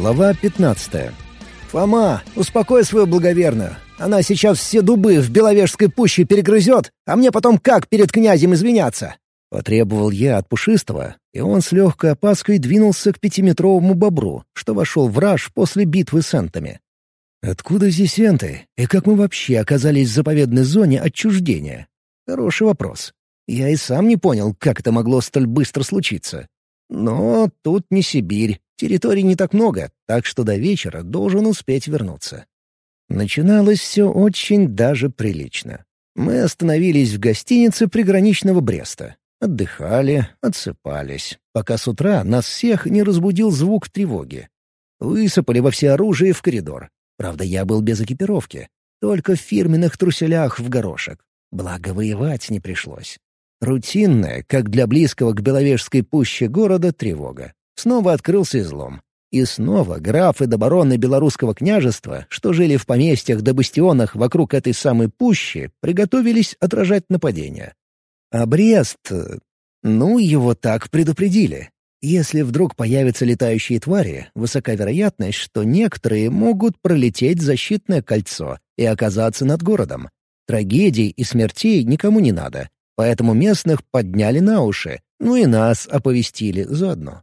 Глава 15. «Фома, успокой свою благоверную. Она сейчас все дубы в Беловежской пуще перегрызет, а мне потом как перед князем извиняться?» Потребовал я от Пушистого, и он с легкой опаской двинулся к пятиметровому бобру, что вошел в раж после битвы с энтами. «Откуда здесь энты? И как мы вообще оказались в заповедной зоне отчуждения?» Хороший вопрос. Я и сам не понял, как это могло столь быстро случиться. Но тут не Сибирь, территорий не так много, так что до вечера должен успеть вернуться. Начиналось все очень даже прилично. Мы остановились в гостинице приграничного Бреста. Отдыхали, отсыпались, пока с утра нас всех не разбудил звук тревоги. Высыпали во всеоружие в коридор. Правда, я был без экипировки, только в фирменных труселях в горошек. Благо, воевать не пришлось. Рутинная, как для близкого к Беловежской пуще города, тревога. Снова открылся излом. И снова графы до бароны белорусского княжества, что жили в поместьях да бастионах вокруг этой самой пущи, приготовились отражать нападение. А Брест... Ну, его так предупредили. Если вдруг появятся летающие твари, высока вероятность, что некоторые могут пролететь защитное кольцо и оказаться над городом. Трагедий и смертей никому не надо, Поэтому местных подняли на уши, ну и нас оповестили заодно.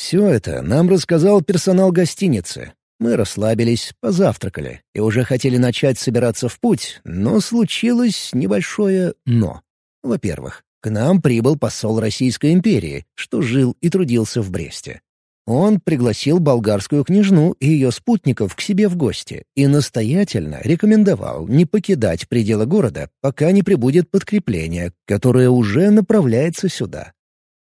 Все это нам рассказал персонал гостиницы. Мы расслабились, позавтракали и уже хотели начать собираться в путь, но случилось небольшое «но». Во-первых, к нам прибыл посол Российской империи, что жил и трудился в Бресте. Он пригласил болгарскую княжну и ее спутников к себе в гости и настоятельно рекомендовал не покидать пределы города, пока не прибудет подкрепление, которое уже направляется сюда.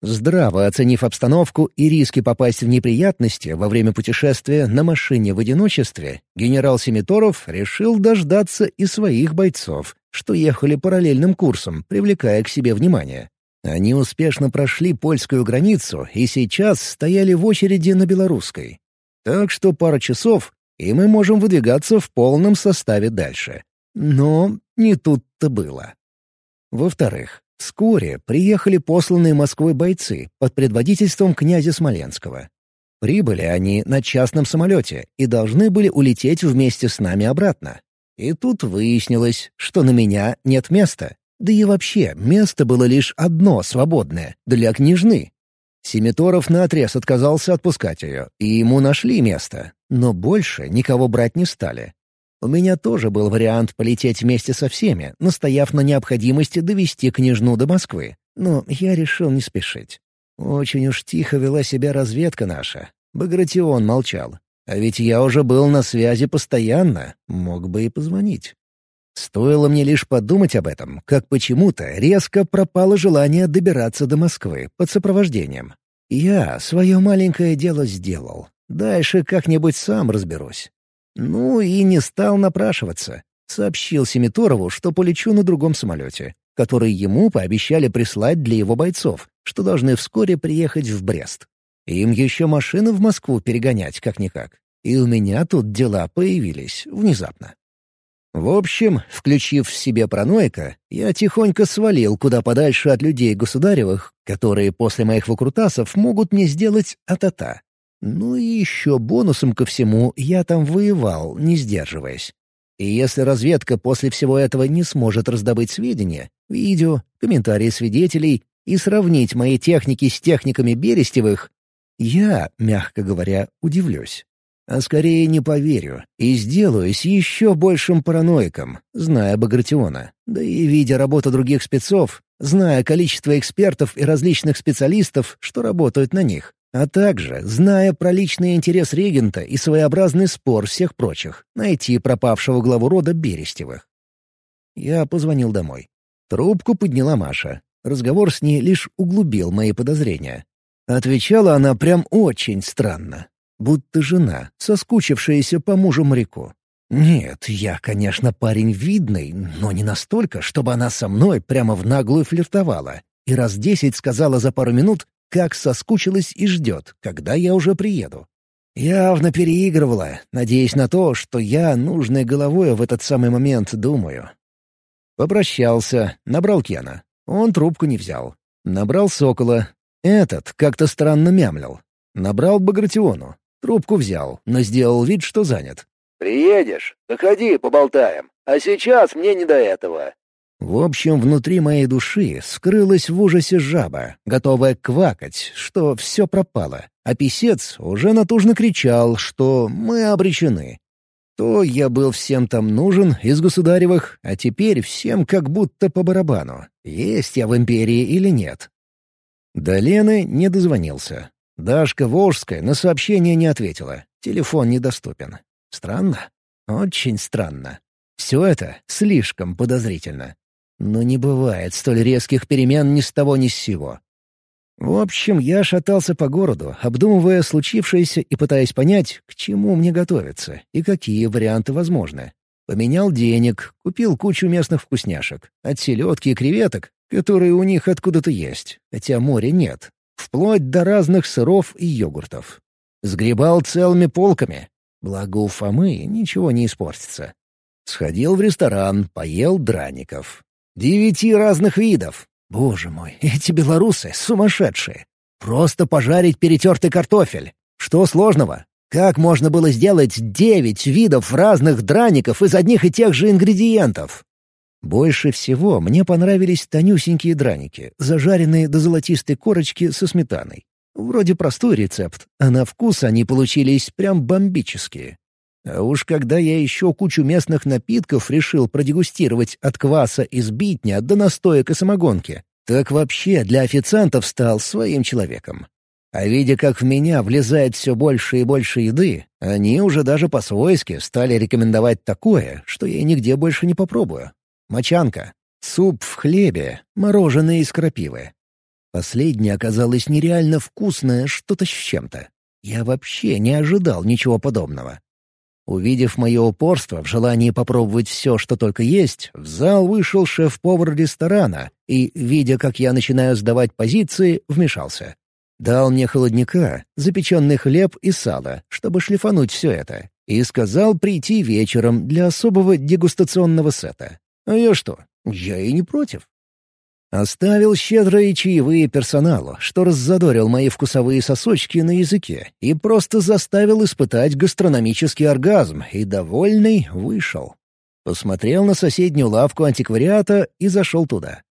Здраво оценив обстановку и риски попасть в неприятности во время путешествия на машине в одиночестве, генерал Семиторов решил дождаться и своих бойцов, что ехали параллельным курсом, привлекая к себе внимание. Они успешно прошли польскую границу и сейчас стояли в очереди на белорусской. Так что пара часов, и мы можем выдвигаться в полном составе дальше. Но не тут-то было. Во-вторых, вскоре приехали посланные Москвой бойцы под предводительством князя Смоленского. Прибыли они на частном самолете и должны были улететь вместе с нами обратно. И тут выяснилось, что на меня нет места. Да и вообще, место было лишь одно свободное — для княжны. Семиторов наотрез отказался отпускать ее, и ему нашли место, но больше никого брать не стали. У меня тоже был вариант полететь вместе со всеми, настояв на необходимости довести княжну до Москвы, но я решил не спешить. Очень уж тихо вела себя разведка наша. Багратион молчал. А ведь я уже был на связи постоянно, мог бы и позвонить. Стоило мне лишь подумать об этом, как почему-то резко пропало желание добираться до Москвы под сопровождением. Я свое маленькое дело сделал. Дальше как-нибудь сам разберусь. Ну и не стал напрашиваться. Сообщил Семиторову, что полечу на другом самолете, который ему пообещали прислать для его бойцов, что должны вскоре приехать в Брест. Им еще машины в Москву перегонять как-никак. И у меня тут дела появились внезапно. В общем, включив в себе параноика, я тихонько свалил куда подальше от людей государевых, которые после моих выкрутасов могут мне сделать атата. Ну и еще бонусом ко всему я там воевал, не сдерживаясь. И если разведка после всего этого не сможет раздобыть сведения, видео, комментарии свидетелей и сравнить мои техники с техниками Берестевых, я, мягко говоря, удивлюсь а скорее не поверю и сделаюсь еще большим параноиком, зная Багратиона, да и видя работу других спецов, зная количество экспертов и различных специалистов, что работают на них, а также зная про личный интерес регента и своеобразный спор всех прочих — найти пропавшего главу рода Берестевых. Я позвонил домой. Трубку подняла Маша. Разговор с ней лишь углубил мои подозрения. Отвечала она прям очень странно будто жена, соскучившаяся по мужу-моряку. Нет, я, конечно, парень видный, но не настолько, чтобы она со мной прямо в наглую флиртовала. И раз десять сказала за пару минут, как соскучилась и ждет, когда я уже приеду. Явно переигрывала, надеясь на то, что я нужной головой в этот самый момент думаю. Попрощался, набрал Кена. Он трубку не взял. Набрал Сокола. Этот как-то странно мямлил. Набрал Багратиону. Трубку взял, но сделал вид, что занят. «Приедешь? Заходи, поболтаем. А сейчас мне не до этого». В общем, внутри моей души скрылась в ужасе жаба, готовая квакать, что все пропало, а писец уже натужно кричал, что мы обречены. То я был всем там нужен из государевых, а теперь всем как будто по барабану, есть я в империи или нет. До Лены не дозвонился. Дашка Волжская на сообщение не ответила, телефон недоступен. Странно? Очень странно. Все это слишком подозрительно. Но не бывает столь резких перемен ни с того ни с сего. В общем, я шатался по городу, обдумывая случившееся и пытаясь понять, к чему мне готовиться и какие варианты возможны. Поменял денег, купил кучу местных вкусняшек, от селедки и креветок, которые у них откуда-то есть, хотя моря нет, вплоть до разных сыров и йогуртов. Сгребал целыми полками, благо у Фомы ничего не испортится. Сходил в ресторан, поел драников. Девяти разных видов. Боже мой, эти белорусы сумасшедшие. Просто пожарить перетертый картофель. Что сложного? Как можно было сделать девять видов разных драников из одних и тех же ингредиентов? Больше всего мне понравились тонюсенькие драники, зажаренные до золотистой корочки со сметаной. Вроде простой рецепт, а на вкус они получились прям бомбические. А уж когда я еще кучу местных напитков решил продегустировать от кваса из битня до настоек и самогонки, так вообще для официантов стал своим человеком. А видя, как в меня влезает все больше и больше еды, они уже даже по-свойски стали рекомендовать такое, что я нигде больше не попробую. Мочанка. Суп в хлебе, мороженое из крапивы. Последнее оказалось нереально вкусное что-то с чем-то. Я вообще не ожидал ничего подобного. Увидев мое упорство в желании попробовать все, что только есть, в зал вышел шеф-повар ресторана и, видя, как я начинаю сдавать позиции, вмешался. Дал мне холодника, запеченный хлеб и сало, чтобы шлифануть все это, и сказал прийти вечером для особого дегустационного сета. А я что? Я и не против. Оставил щедрые чаевые персоналу, что раззадорил мои вкусовые сосочки на языке и просто заставил испытать гастрономический оргазм, и довольный вышел. Посмотрел на соседнюю лавку антиквариата и зашел туда.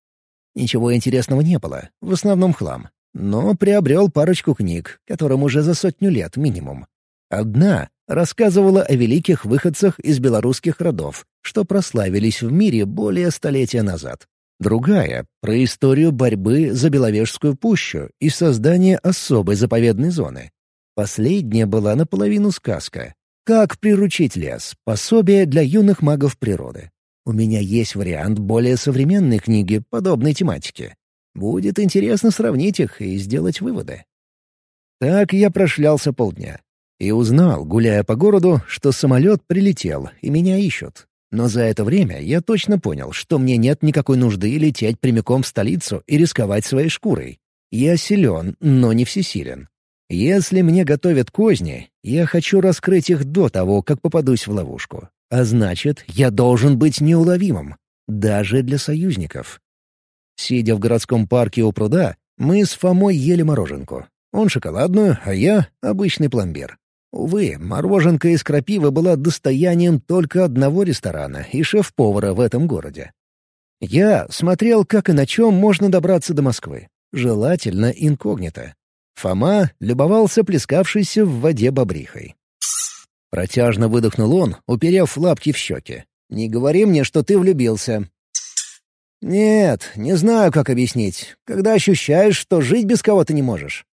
Ничего интересного не было, в основном хлам. Но приобрел парочку книг, которым уже за сотню лет минимум. Одна рассказывала о великих выходцах из белорусских родов, что прославились в мире более столетия назад. Другая — про историю борьбы за Беловежскую пущу и создание особой заповедной зоны. Последняя была наполовину сказка. «Как приручить лес. Пособие для юных магов природы». У меня есть вариант более современной книги подобной тематики. Будет интересно сравнить их и сделать выводы. Так я прошлялся полдня. И узнал, гуляя по городу, что самолет прилетел, и меня ищут. Но за это время я точно понял, что мне нет никакой нужды лететь прямиком в столицу и рисковать своей шкурой. Я силен, но не всесилен. Если мне готовят козни, я хочу раскрыть их до того, как попадусь в ловушку. А значит, я должен быть неуловимым. Даже для союзников. Сидя в городском парке у пруда, мы с Фомой ели мороженку. Он шоколадную, а я — обычный пломбир. Увы, мороженка из крапивы была достоянием только одного ресторана и шеф-повара в этом городе. Я смотрел, как и на чем можно добраться до Москвы. Желательно инкогнито. Фома любовался плескавшейся в воде бобрихой. Протяжно выдохнул он, уперев лапки в щеки. «Не говори мне, что ты влюбился». «Нет, не знаю, как объяснить. Когда ощущаешь, что жить без кого-то не можешь.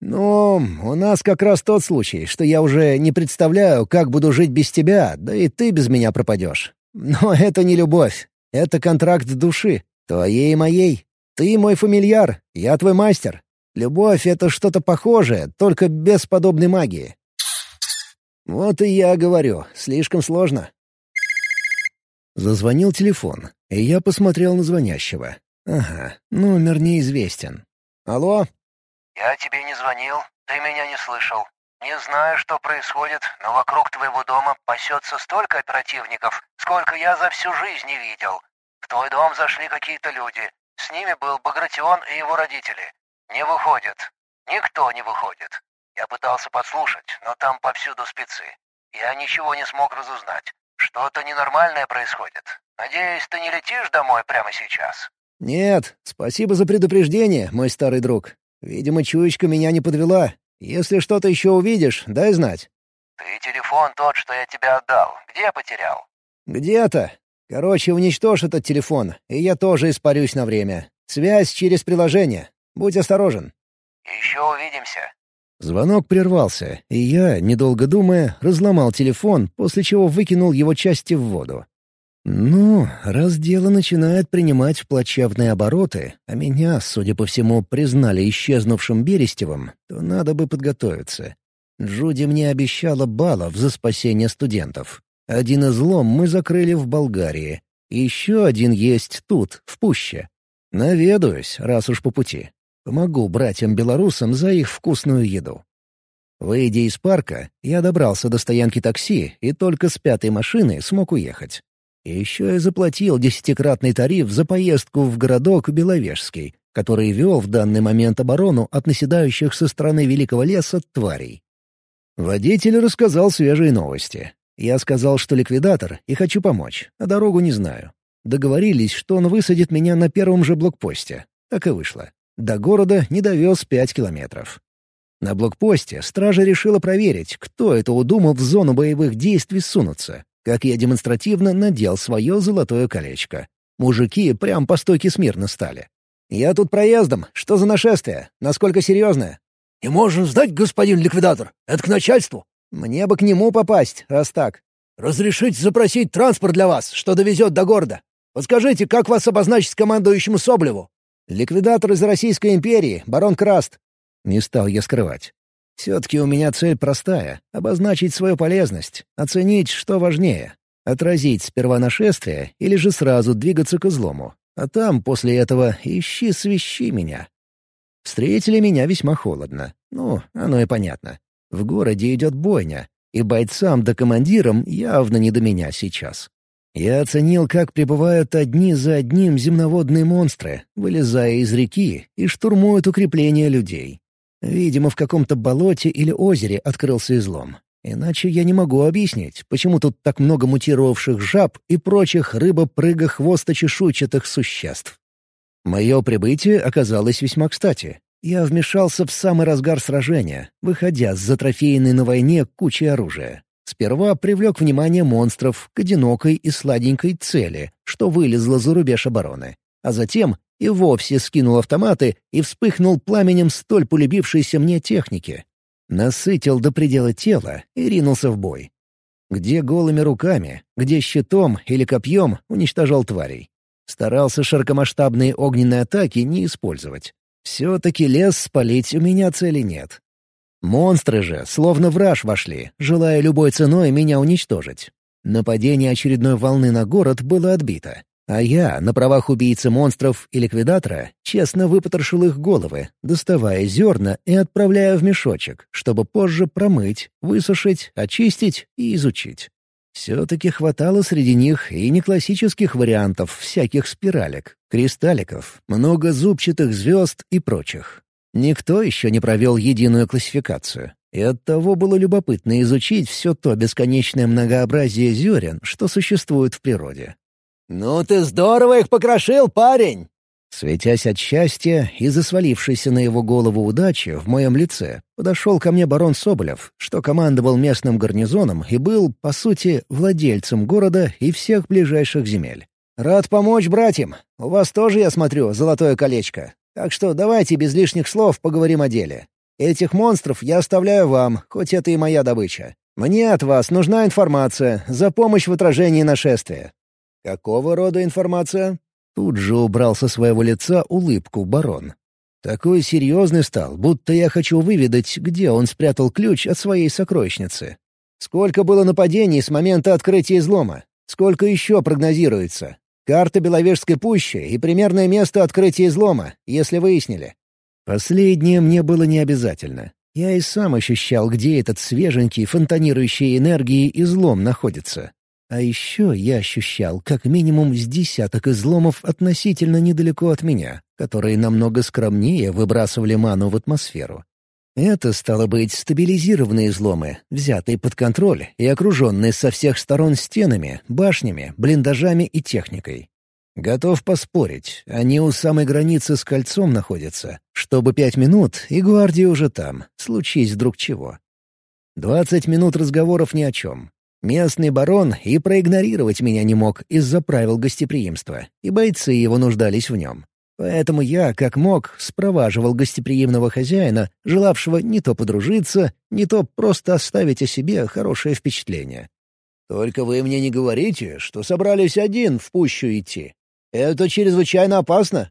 «Ну, у нас как раз тот случай, что я уже не представляю, как буду жить без тебя, да и ты без меня пропадешь. Но это не любовь, это контракт души, твоей и моей. Ты мой фамильяр, я твой мастер. Любовь — это что-то похожее, только без подобной магии». «Вот и я говорю, слишком сложно». Зазвонил телефон, и я посмотрел на звонящего. «Ага, номер неизвестен. Алло?» «Я тебе не звонил, ты меня не слышал. Не знаю, что происходит, но вокруг твоего дома пасется столько оперативников, сколько я за всю жизнь не видел. В твой дом зашли какие-то люди. С ними был Багратион и его родители. Не выходят. Никто не выходит. Я пытался подслушать, но там повсюду спецы. Я ничего не смог разузнать. Что-то ненормальное происходит. Надеюсь, ты не летишь домой прямо сейчас?» «Нет, спасибо за предупреждение, мой старый друг. Видимо, чуечка меня не подвела. Если что-то еще увидишь, дай знать». «Ты телефон тот, что я тебе отдал. Где потерял?» «Где-то. Короче, уничтожь этот телефон, и я тоже испарюсь на время. Связь через приложение. Будь осторожен». «Еще увидимся». Звонок прервался, и я, недолго думая, разломал телефон, после чего выкинул его части в воду. Ну, раз дело начинает принимать плачевные обороты, а меня, судя по всему, признали исчезнувшим Берестевым, то надо бы подготовиться. Джуди мне обещала баллов за спасение студентов. Один излом мы закрыли в Болгарии. Еще один есть тут, в Пуще. Наведаюсь, раз уж по пути. Помогу братьям-белорусам за их вкусную еду. Выйдя из парка, я добрался до стоянки такси и только с пятой машины смог уехать. И еще я заплатил десятикратный тариф за поездку в городок Беловежский, который вел в данный момент оборону от наседающих со стороны Великого леса тварей. Водитель рассказал свежие новости. Я сказал, что ликвидатор и хочу помочь, а дорогу не знаю. Договорились, что он высадит меня на первом же блокпосте. Так и вышло. До города не довез пять километров. На блокпосте стража решила проверить, кто это удумал в зону боевых действий сунуться как я демонстративно надел свое золотое колечко. Мужики прям по стойке смирно стали. «Я тут проездом. Что за нашествие? Насколько серьезное?» «Не можем сдать, господин ликвидатор. Это к начальству». «Мне бы к нему попасть, раз так». «Разрешить запросить транспорт для вас, что довезет до города. Подскажите, как вас обозначить командующему Соблеву?» «Ликвидатор из Российской империи, барон Краст». Не стал я скрывать. Все-таки у меня цель простая — обозначить свою полезность, оценить, что важнее — отразить сперва нашествие или же сразу двигаться к излому. А там, после этого, ищи свищи меня. Встретили меня весьма холодно. Ну, оно и понятно. В городе идет бойня, и бойцам да командирам явно не до меня сейчас. Я оценил, как прибывают одни за одним земноводные монстры, вылезая из реки и штурмуют укрепления людей. Видимо, в каком-то болоте или озере открылся излом. Иначе я не могу объяснить, почему тут так много мутировавших жаб и прочих рыбо-прыго-хвосточешуйчатых существ. Мое прибытие оказалось весьма кстати. Я вмешался в самый разгар сражения, выходя с затрофеянной на войне кучей оружия. Сперва привлек внимание монстров к одинокой и сладенькой цели, что вылезла за рубеж обороны. А затем и вовсе скинул автоматы и вспыхнул пламенем столь полюбившейся мне техники. Насытил до предела тела и ринулся в бой. Где голыми руками, где щитом или копьем уничтожал тварей. Старался широкомасштабные огненные атаки не использовать. Все-таки лес спалить у меня цели нет. Монстры же словно в вошли, желая любой ценой меня уничтожить. Нападение очередной волны на город было отбито. А я, на правах убийцы монстров и ликвидатора, честно выпотрошил их головы, доставая зерна и отправляя в мешочек, чтобы позже промыть, высушить, очистить и изучить. Все-таки хватало среди них и не классических вариантов всяких спиралек, кристалликов, много зубчатых звезд и прочих. Никто еще не провел единую классификацию, и оттого было любопытно изучить все то бесконечное многообразие зерен, что существует в природе. «Ну ты здорово их покрошил, парень!» Светясь от счастья и засвалившейся на его голову удачи в моем лице, подошел ко мне барон Соболев, что командовал местным гарнизоном и был, по сути, владельцем города и всех ближайших земель. «Рад помочь братьям. У вас тоже, я смотрю, золотое колечко. Так что давайте без лишних слов поговорим о деле. Этих монстров я оставляю вам, хоть это и моя добыча. Мне от вас нужна информация за помощь в отражении нашествия. «Какого рода информация?» Тут же убрал со своего лица улыбку барон. Такой серьезный стал, будто я хочу выведать, где он спрятал ключ от своей сокровищницы. Сколько было нападений с момента открытия излома? Сколько еще прогнозируется? Карта Беловежской пущи и примерное место открытия излома, если выяснили. Последнее мне было не обязательно. Я и сам ощущал, где этот свеженький, фонтанирующий энергией излом находится. А еще я ощущал как минимум с десяток изломов относительно недалеко от меня, которые намного скромнее выбрасывали ману в атмосферу. Это, стало быть, стабилизированные изломы, взятые под контроль и окруженные со всех сторон стенами, башнями, блиндажами и техникой. Готов поспорить, они у самой границы с кольцом находятся, чтобы пять минут, и гвардия уже там, случись вдруг чего. Двадцать минут разговоров ни о чем. Местный барон и проигнорировать меня не мог из-за правил гостеприимства, и бойцы его нуждались в нем. Поэтому я, как мог, спроваживал гостеприимного хозяина, желавшего не то подружиться, не то просто оставить о себе хорошее впечатление. «Только вы мне не говорите, что собрались один в пущу идти. Это чрезвычайно опасно.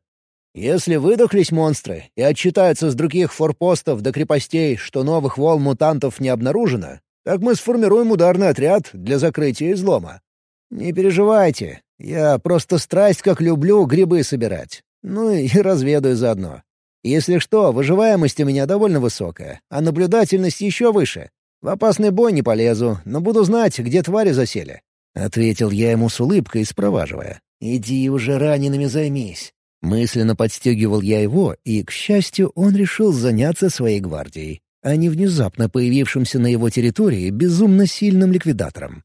Если выдохлись монстры и отчитаются с других форпостов до крепостей, что новых волн мутантов не обнаружено, так мы сформируем ударный отряд для закрытия излома. Не переживайте, я просто страсть как люблю грибы собирать. Ну и разведаю заодно. Если что, выживаемость у меня довольно высокая, а наблюдательность еще выше. В опасный бой не полезу, но буду знать, где твари засели. Ответил я ему с улыбкой, спроваживая. «Иди уже ранеными займись». Мысленно подстегивал я его, и, к счастью, он решил заняться своей гвардией, а не внезапно появившимся на его территории безумно сильным ликвидатором.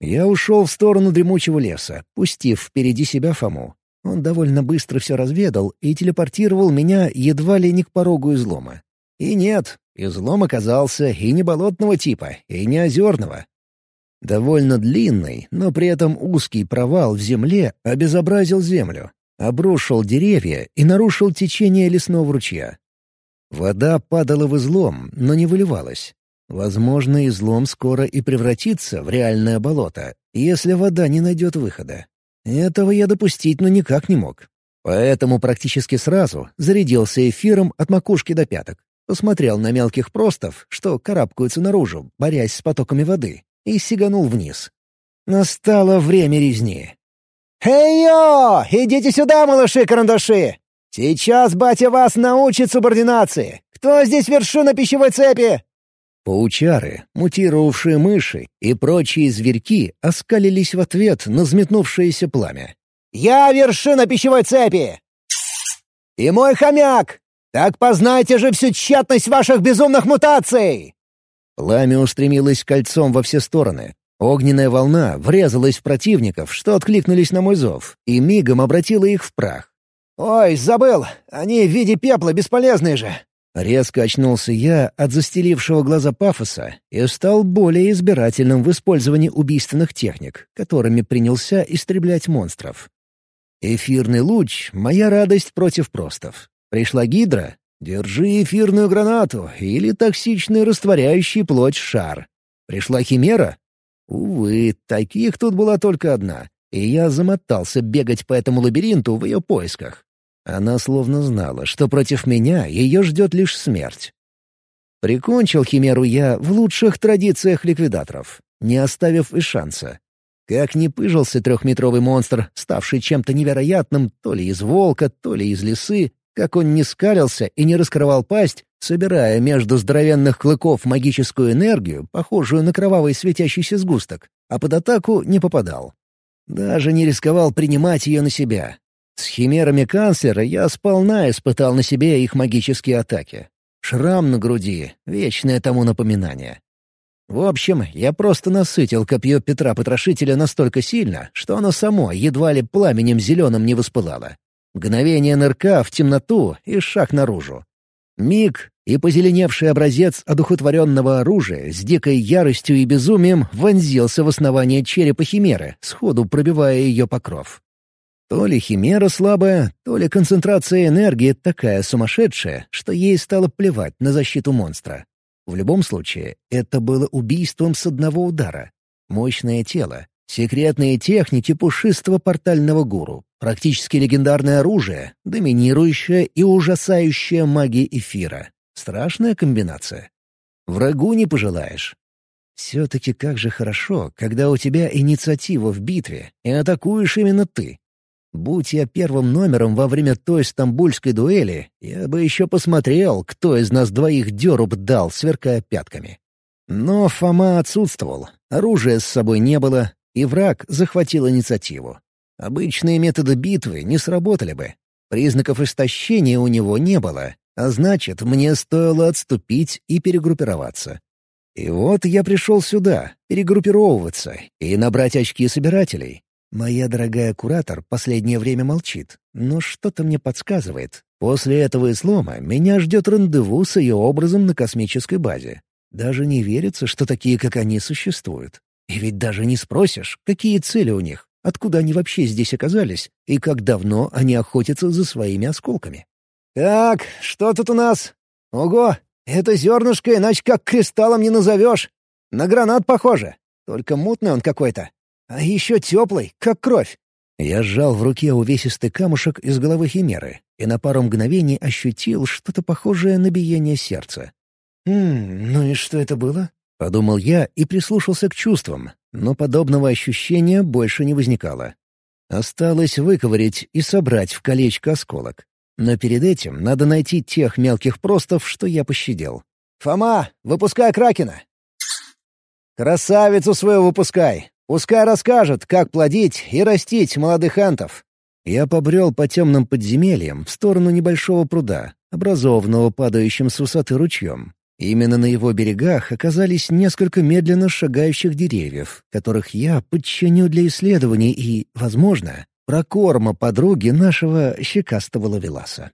Я ушел в сторону дремучего леса, пустив впереди себя Фому. Он довольно быстро все разведал и телепортировал меня едва ли не к порогу излома. И нет, излом оказался и не болотного типа, и не озерного, Довольно длинный, но при этом узкий провал в земле обезобразил землю, обрушил деревья и нарушил течение лесного ручья. Вода падала в излом, но не выливалась. Возможно, излом скоро и превратится в реальное болото, если вода не найдет выхода. Этого я допустить ну никак не мог. Поэтому практически сразу зарядился эфиром от макушки до пяток. Посмотрел на мелких простов, что карабкаются наружу, борясь с потоками воды, и сиганул вниз. Настало время резни. «Эй-йо! Идите сюда, малыши-карандаши! Сейчас батя вас научит субординации! Кто здесь вершина пищевой цепи?» Паучары, мутировавшие мыши и прочие зверьки оскалились в ответ на взметнувшееся пламя. «Я вершина пищевой цепи! И мой хомяк! Так познайте же всю тщетность ваших безумных мутаций!» Пламя устремилось кольцом во все стороны. Огненная волна врезалась в противников, что откликнулись на мой зов, и мигом обратила их в прах. «Ой, забыл! Они в виде пепла бесполезные же!» Резко очнулся я от застелившего глаза пафоса и стал более избирательным в использовании убийственных техник, которыми принялся истреблять монстров. Эфирный луч — моя радость против простов. Пришла гидра Держи эфирную гранату или токсичный растворяющий плоть шар. Пришла химера? Увы, таких тут была только одна, и я замотался бегать по этому лабиринту в ее поисках. Она словно знала, что против меня ее ждет лишь смерть. Прикончил химеру я в лучших традициях ликвидаторов, не оставив и шанса. Как ни пыжился трехметровый монстр, ставший чем-то невероятным то ли из волка, то ли из лисы, как он не скалился и не раскрывал пасть, собирая между здоровенных клыков магическую энергию, похожую на кровавый светящийся сгусток, а под атаку не попадал. Даже не рисковал принимать ее на себя. С химерами канцлера я сполна испытал на себе их магические атаки. Шрам на груди — вечное тому напоминание. В общем, я просто насытил копье Петра Потрошителя настолько сильно, что оно само едва ли пламенем зеленым не воспылало. Мгновение нырка в темноту и шаг наружу. Миг, и позеленевший образец одухотворенного оружия с дикой яростью и безумием вонзился в основание черепа Химеры, сходу пробивая ее покров. То ли Химера слабая, то ли концентрация энергии такая сумасшедшая, что ей стало плевать на защиту монстра. В любом случае, это было убийством с одного удара. Мощное тело, секретные техники пушистого портального гуру, Практически легендарное оружие, доминирующее и ужасающее магия эфира. Страшная комбинация. Врагу не пожелаешь. Все-таки как же хорошо, когда у тебя инициатива в битве, и атакуешь именно ты. Будь я первым номером во время той стамбульской дуэли, я бы еще посмотрел, кто из нас двоих деруб дал, сверкая пятками. Но Фома отсутствовал, оружия с собой не было, и враг захватил инициативу. Обычные методы битвы не сработали бы. Признаков истощения у него не было, А значит, мне стоило отступить и перегруппироваться. И вот я пришел сюда, перегруппировываться и набрать очки собирателей. Моя дорогая куратор последнее время молчит, но что-то мне подсказывает. После этого излома меня ждет рандеву с ее образом на космической базе. Даже не верится, что такие, как они, существуют. И ведь даже не спросишь, какие цели у них, откуда они вообще здесь оказались и как давно они охотятся за своими осколками. «Так, что тут у нас? Ого, это зернышко иначе как кристаллом не назовешь. На гранат похоже, только мутный он какой-то. А еще теплый, как кровь». Я сжал в руке увесистый камушек из головы химеры и на пару мгновений ощутил что-то похожее на биение сердца. «Хм, ну и что это было?» — подумал я и прислушался к чувствам, но подобного ощущения больше не возникало. Осталось выковырять и собрать в колечко осколок. Но перед этим надо найти тех мелких простов, что я пощадил. «Фома, выпускай Кракена!» «Красавицу свою выпускай! Пускай расскажет, как плодить и растить молодых антов!» Я побрел по темным подземельям в сторону небольшого пруда, образованного падающим с высоты ручьем. Именно на его берегах оказались несколько медленно шагающих деревьев, которых я подчиню для исследований и, возможно, прокорма подруги нашего щекастого ловеласа.